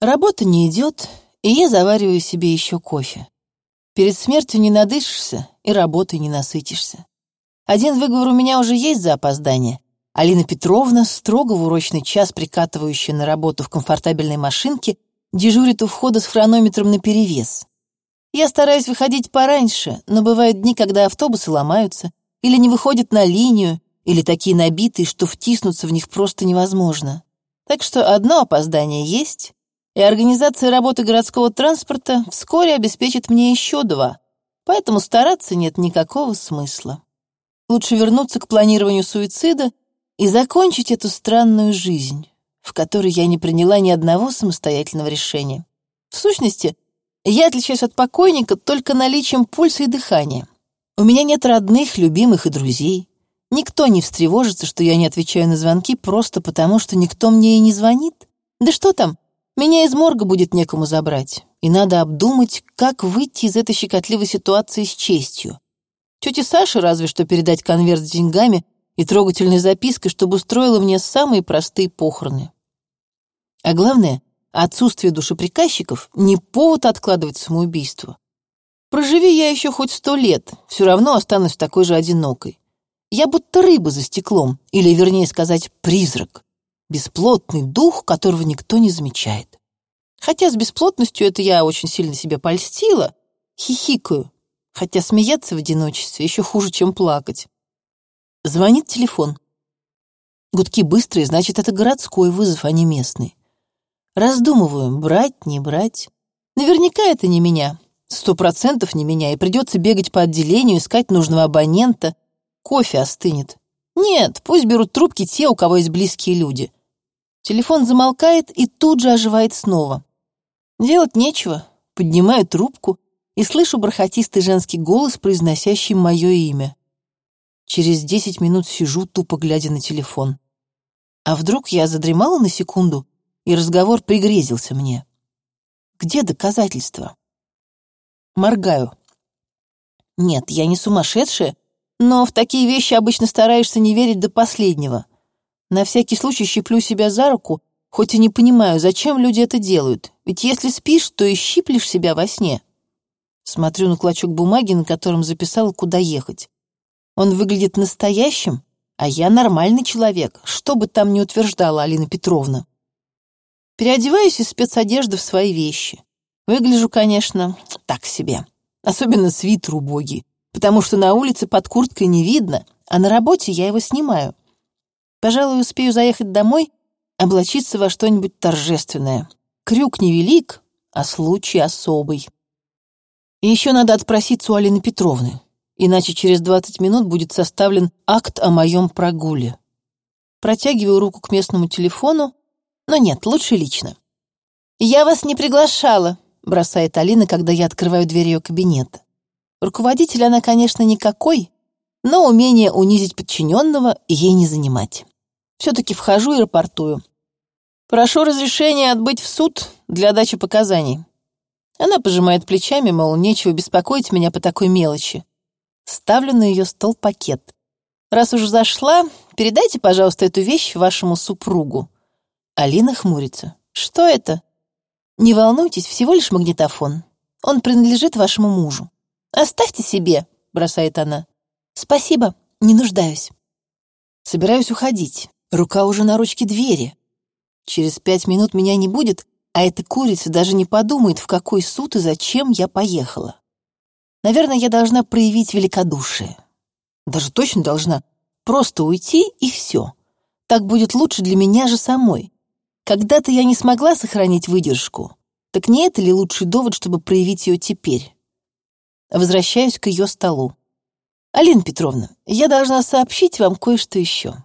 Работа не идет, и я завариваю себе еще кофе. Перед смертью не надышишься и работой не насытишься. Один выговор у меня уже есть за опоздание. Алина Петровна, строго в урочный час прикатывающая на работу в комфортабельной машинке, дежурит у входа с хронометром наперевес. Я стараюсь выходить пораньше, но бывают дни, когда автобусы ломаются, или не выходят на линию, или такие набитые, что втиснуться в них просто невозможно. Так что одно опоздание есть, и организация работы городского транспорта вскоре обеспечит мне еще два, поэтому стараться нет никакого смысла. Лучше вернуться к планированию суицида и закончить эту странную жизнь, в которой я не приняла ни одного самостоятельного решения. В сущности, я отличаюсь от покойника только наличием пульса и дыхания. У меня нет родных, любимых и друзей. Никто не встревожится, что я не отвечаю на звонки просто потому, что никто мне и не звонит. Да что там, меня из морга будет некому забрать, и надо обдумать, как выйти из этой щекотливой ситуации с честью. Тете Саше разве что передать конверт с деньгами и трогательной запиской, чтобы устроила мне самые простые похороны. А главное, отсутствие душеприказчиков — не повод откладывать самоубийство. Проживи я еще хоть сто лет, все равно останусь такой же одинокой. Я будто рыба за стеклом, или, вернее сказать, призрак бесплотный дух, которого никто не замечает. Хотя с бесплотностью это я очень сильно себе польстила, хихикаю, хотя смеяться в одиночестве еще хуже, чем плакать. Звонит телефон. Гудки быстрые, значит, это городской вызов, а не местный. Раздумываю, брать, не брать. Наверняка это не меня. Сто процентов не меня, и придется бегать по отделению, искать нужного абонента. Кофе остынет. Нет, пусть берут трубки те, у кого есть близкие люди. Телефон замолкает и тут же оживает снова. Делать нечего, поднимаю трубку и слышу бархатистый женский голос, произносящий мое имя. Через десять минут сижу, тупо глядя на телефон. А вдруг я задремала на секунду, и разговор пригрезился мне? Где доказательства? Моргаю. Нет, я не сумасшедшая, но в такие вещи обычно стараешься не верить до последнего — на всякий случай щиплю себя за руку, хоть и не понимаю, зачем люди это делают. Ведь если спишь, то и щиплешь себя во сне. Смотрю на клочок бумаги, на котором записала, куда ехать. Он выглядит настоящим, а я нормальный человек, что бы там ни утверждала Алина Петровна. Переодеваюсь из спецодежды в свои вещи. Выгляжу, конечно, так себе. Особенно свитер убогий, потому что на улице под курткой не видно, а на работе я его снимаю. Пожалуй, успею заехать домой, облачиться во что-нибудь торжественное. Крюк невелик, а случай особый. И еще надо отпроситься у Алины Петровны, иначе через 20 минут будет составлен акт о моем прогуле. Протягиваю руку к местному телефону, но нет, лучше лично. «Я вас не приглашала», — бросает Алина, когда я открываю дверь ее кабинета. Руководитель она, конечно, никакой, но умение унизить подчиненного ей не занимать. Все-таки вхожу и рапортую. Прошу разрешения отбыть в суд для дачи показаний. Она пожимает плечами, мол, нечего беспокоить меня по такой мелочи. Ставлю на ее стол пакет. Раз уж зашла, передайте, пожалуйста, эту вещь вашему супругу. Алина хмурится. Что это? Не волнуйтесь, всего лишь магнитофон. Он принадлежит вашему мужу. Оставьте себе, бросает она. Спасибо, не нуждаюсь. Собираюсь уходить. Рука уже на ручке двери. Через пять минут меня не будет, а эта курица даже не подумает, в какой суд и зачем я поехала. Наверное, я должна проявить великодушие. Даже точно должна. Просто уйти и все. Так будет лучше для меня же самой. Когда-то я не смогла сохранить выдержку. Так не это ли лучший довод, чтобы проявить ее теперь? Возвращаюсь к ее столу. Алина Петровна, я должна сообщить вам кое-что еще.